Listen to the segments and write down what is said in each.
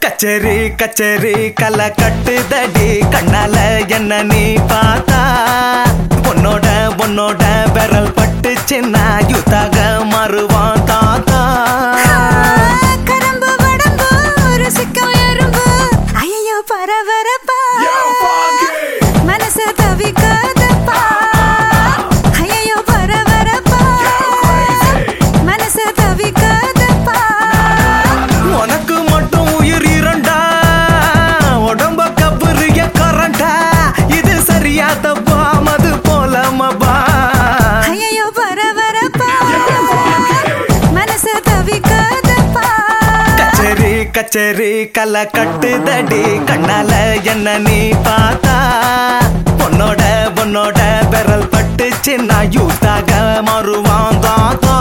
கச்சேரி கச்சேரி கலை கட்டுதடி. கண்ணால என்ன நீ பார்த்த உன்னோட பெறல் பட்டுச்சு பட்டுச்சுன்னா யுத்தாக மாறுவான். கச்சேரி கச்சேரி கலை கட்டுதடி கண்ணால என்ன நீ பார்த்தா? பொண்ணோட பொண்ணோட விரல் பட்டுச்சு நான் யூத்தாக மாறுவான் தாத்தா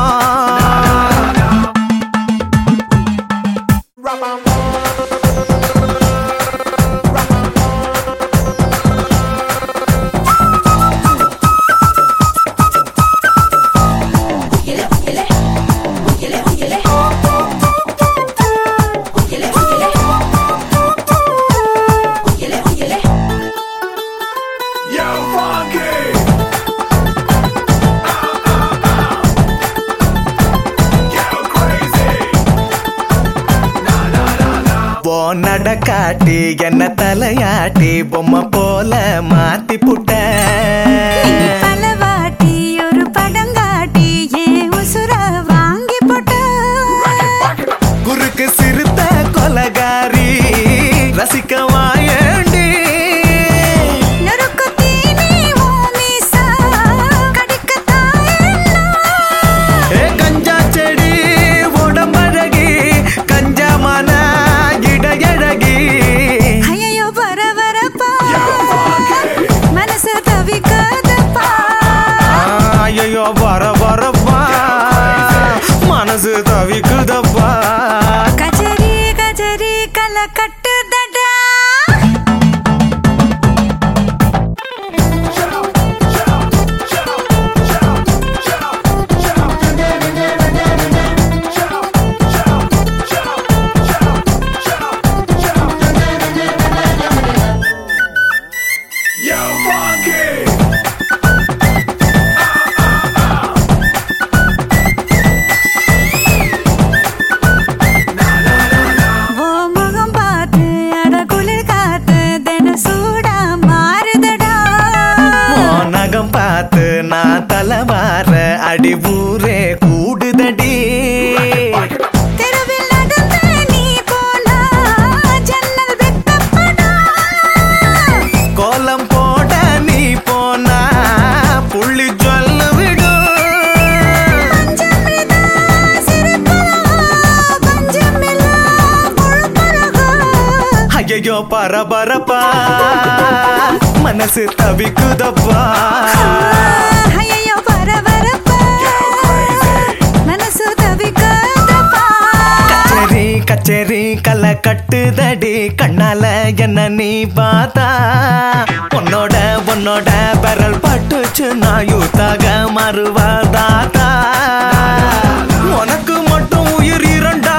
ஓ நடக்காட்டி என்ன தலையாட்டி பொம்மை போல மாத்தி புட்ட ஐயோ வர வரப்பா மனசு தவிக்குதப்பா. கஜரி கஜரி கலை கட்டுதடா. ஓ தலைவார அடி ஊரே கூடுதடி. கோலம் போட நீ போனா புள்ளி சொல்லு ஐயோ பரபரப்பா. மனசு தவிக்குதப்பா. கச்சேரி கலை கட்டுதடி கண்ணால என்ன நீ பார்த்தா? உன்னோட உன்னோட விரல் பட்டுச்சு நான் யூத்தாக மறுவாதாதா உனக்கு மட்டும் உயிர் இரண்டா?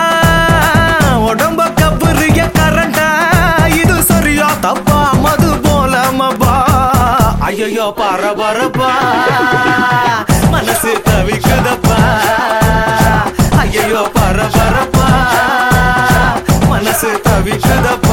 உடம்ப கபுரிய கரண்டா? இது சரியா தப்பா மது போல ஐயோ பரபரப்பா. ವಿಷದ